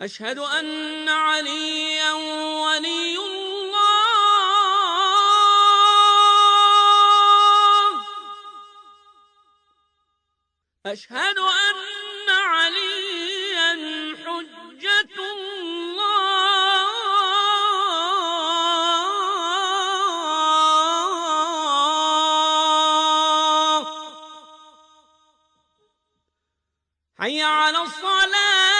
أشهد أن عليا ولي الله. أشهد أن عليا حجة الله. حي على الصلاة.